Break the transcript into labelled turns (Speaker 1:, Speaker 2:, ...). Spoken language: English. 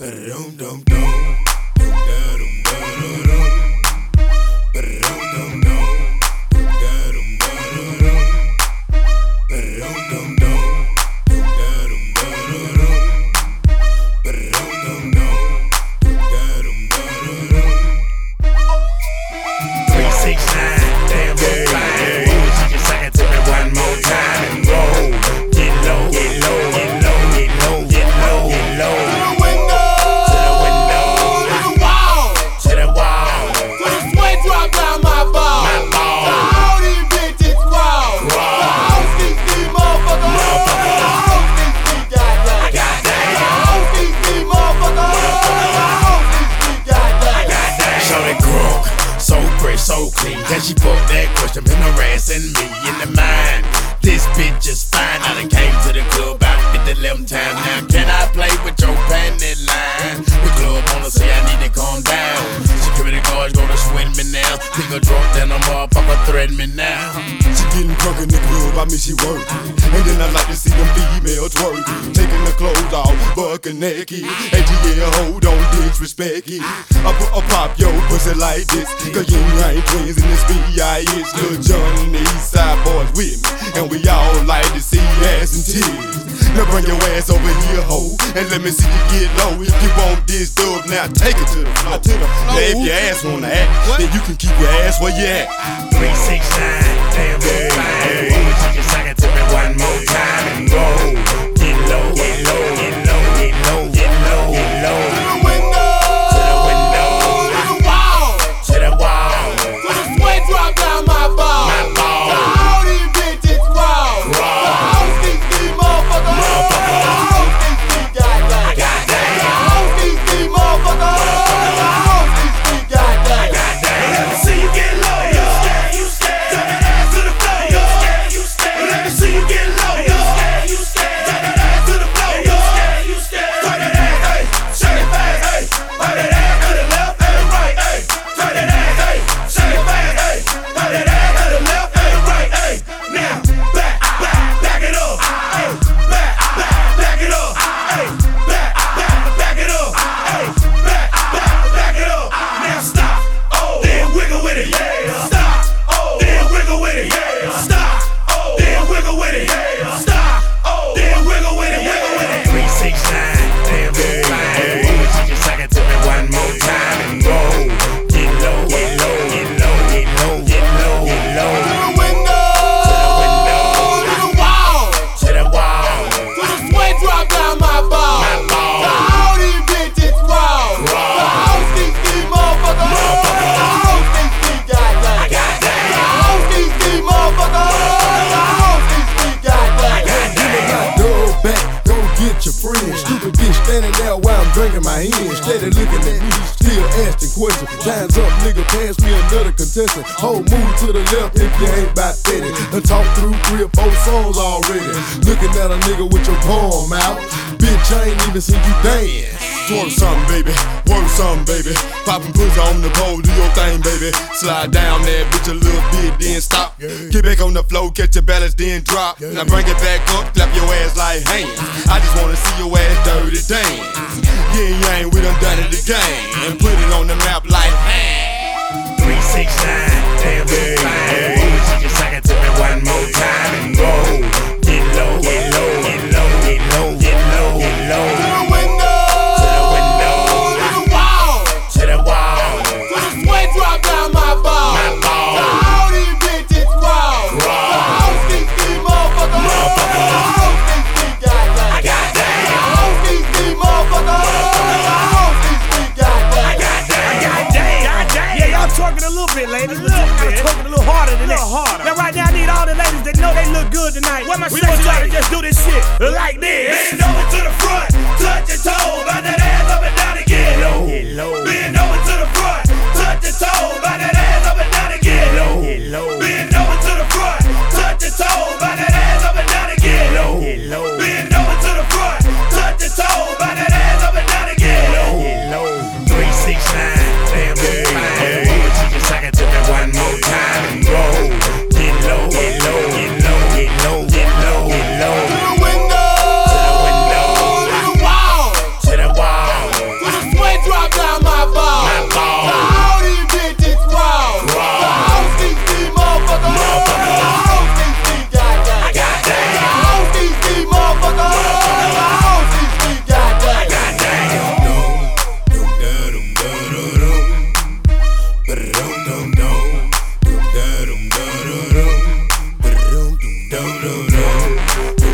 Speaker 1: Ba-dum dum
Speaker 2: Can she put that question been harassing me in the mind? This bitch is fine. I done came to the club about 50 11 times. Now can I play with your panty line? The club wanna say I need to calm down. Security guards gonna swing me now. Nigga drunk, then a motherfucker threaten me now.
Speaker 3: She getting drunk in the club, I mean she work. And then I like to see them females twerk. Taking the clothes off, bucking naked. And yeah, hold on, disrespect it. I put a pop yo pussy like this. Cause you ain't twins in this B.I.H. Lil Jon and the East Side Boyz with me. And we all like to see ass and titties. Now bring your ass over here, ho. And let me see you get low. If you want this dub, now take it to the floor. To the floor. Now if your ass wanna act, then you can keep your ass where you at.
Speaker 2: Three six nine, damn good fine. Ooh, she just suck it to me one more time and roll. Get low, get low, get low,
Speaker 3: drinking my hand. Steady looking at me, still asking questions. Time's up, nigga, pass me another contestant. Whole move to the left if you ain't about 30. Done talk through three or four songs already. Looking at a nigga with your palm out. Bitch, I ain't even seen you dance. Twerk something, baby. Work something, baby. Poppin' pussy on the pole, do your thing, baby. Slide down that bitch a little bit, then stop. Get back on the floor, catch your balance, then drop. Now bring it back up, clap your ass like hands. I just wanna see your ass dirty dance. Yeah, yeah, we done done it again. And put it on the map like, man.
Speaker 2: three six nine,
Speaker 4: harder. Now right now I need all the ladies that know they look good tonight. What my we gonna try to just do this shit like this.
Speaker 2: Bend over to the front, touch your toes, burn that ass up and down again. Get low. Get low. Bend Thank you.